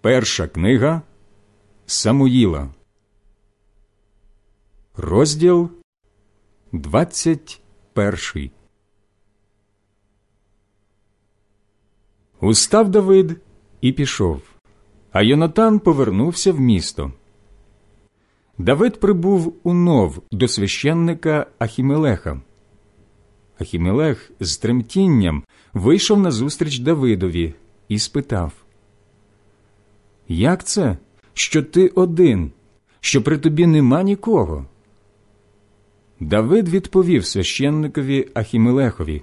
Перша книга Самуїла, розділ 21 Устав Давид і пішов, а Йонатан повернувся в місто. Давид прибув у нов до священника Ахімелеха. Ахімелех з тремтінням вийшов назустріч Давидові і спитав Як це, що ти один, що при тобі нема нікого? Давид відповів священникові Ахімелехові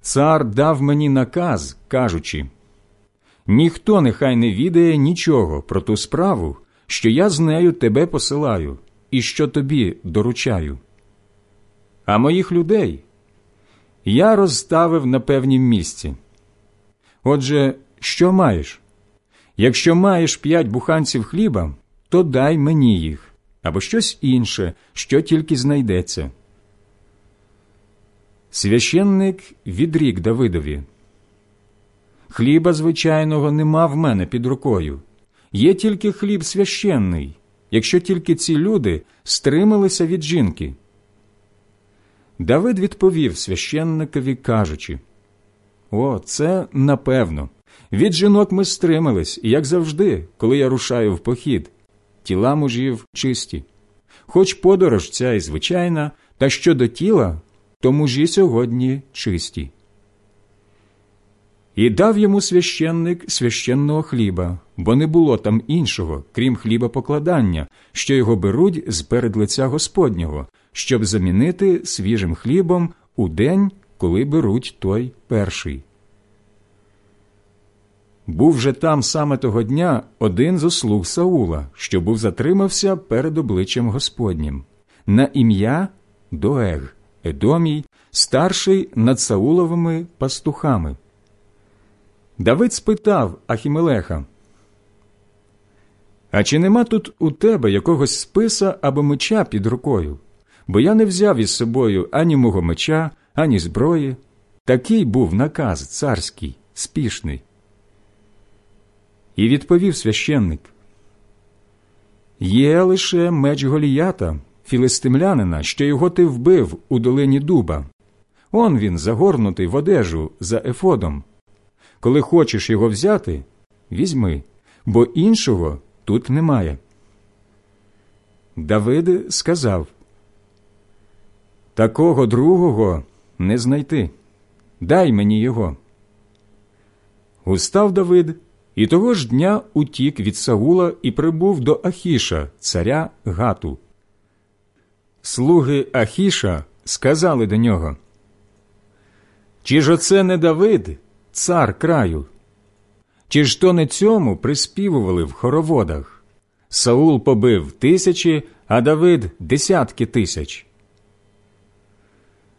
Цар дав мені наказ, кажучи ніхто нехай не відає нічого про ту справу, що я з нею тебе посилаю і що тобі доручаю. А моїх людей я розставив на певнім місці. Отже, що маєш? Якщо маєш п'ять буханців хліба, то дай мені їх або щось інше, що тільки знайдеться. Священник відрік Давидові. Хліба звичайного нема в мене під рукою. Є тільки хліб священний, якщо тільки ці люди стрималися від жінки. Давид відповів священникові, кажучи О, це напевно. Від жінок ми стримались, як завжди, коли я рушаю в похід. Тіла мужів чисті. Хоч подорож ця і звичайна, та щодо тіла, то мужі сьогодні чисті. І дав йому священник священного хліба, бо не було там іншого, крім хліба покладання, що його беруть з перед лиця Господнього, щоб замінити свіжим хлібом у день, коли беруть той перший. Був же там саме того дня один з слуг Саула, що був затримався перед обличчям Господнім, на ім'я Доег, Едомій, старший над Сауловими пастухами. Давид спитав Ахімелеха, А чи нема тут у тебе якогось списа або меча під рукою? Бо я не взяв із собою ані мого меча, ані зброї. Такий був наказ царський, спішний. І відповів священник Є лише меч Голіята, філистимлянина, що його ти вбив у долині дуба. Он він загорнутий в одежу за ефодом. Коли хочеш його взяти, візьми, бо іншого тут немає. Давид сказав Такого другого не знайти. Дай мені його. Устав Давид і того ж дня утік від Саула і прибув до Ахіша, царя Гату. Слуги Ахіша сказали до нього Чи ж оце не Давид, цар краю? Чи ж то не цьому приспівували в хороводах? Саул побив тисячі, а Давид десятки тисяч.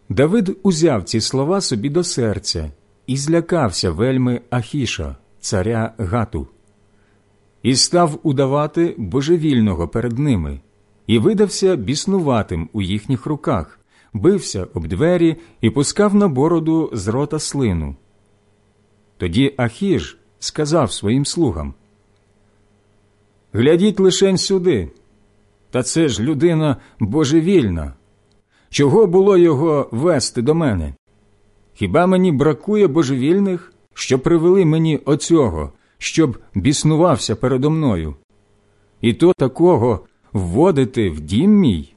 Давид узяв ці слова собі до серця і злякався вельми Ахіша, царя Гату, і став удавати божевільного перед ними, і видався біснуватим у їхніх руках, бився об двері і пускав на бороду з рота слину. Тоді Ахіж сказав своїм слугам Глядіть лишень сюди, та це ж людина божевільна. Чого було його вести до мене? Хіба мені бракує божевільних, що привели мені оцього, щоб біснувався передо мною? І то такого вводити в дім мій?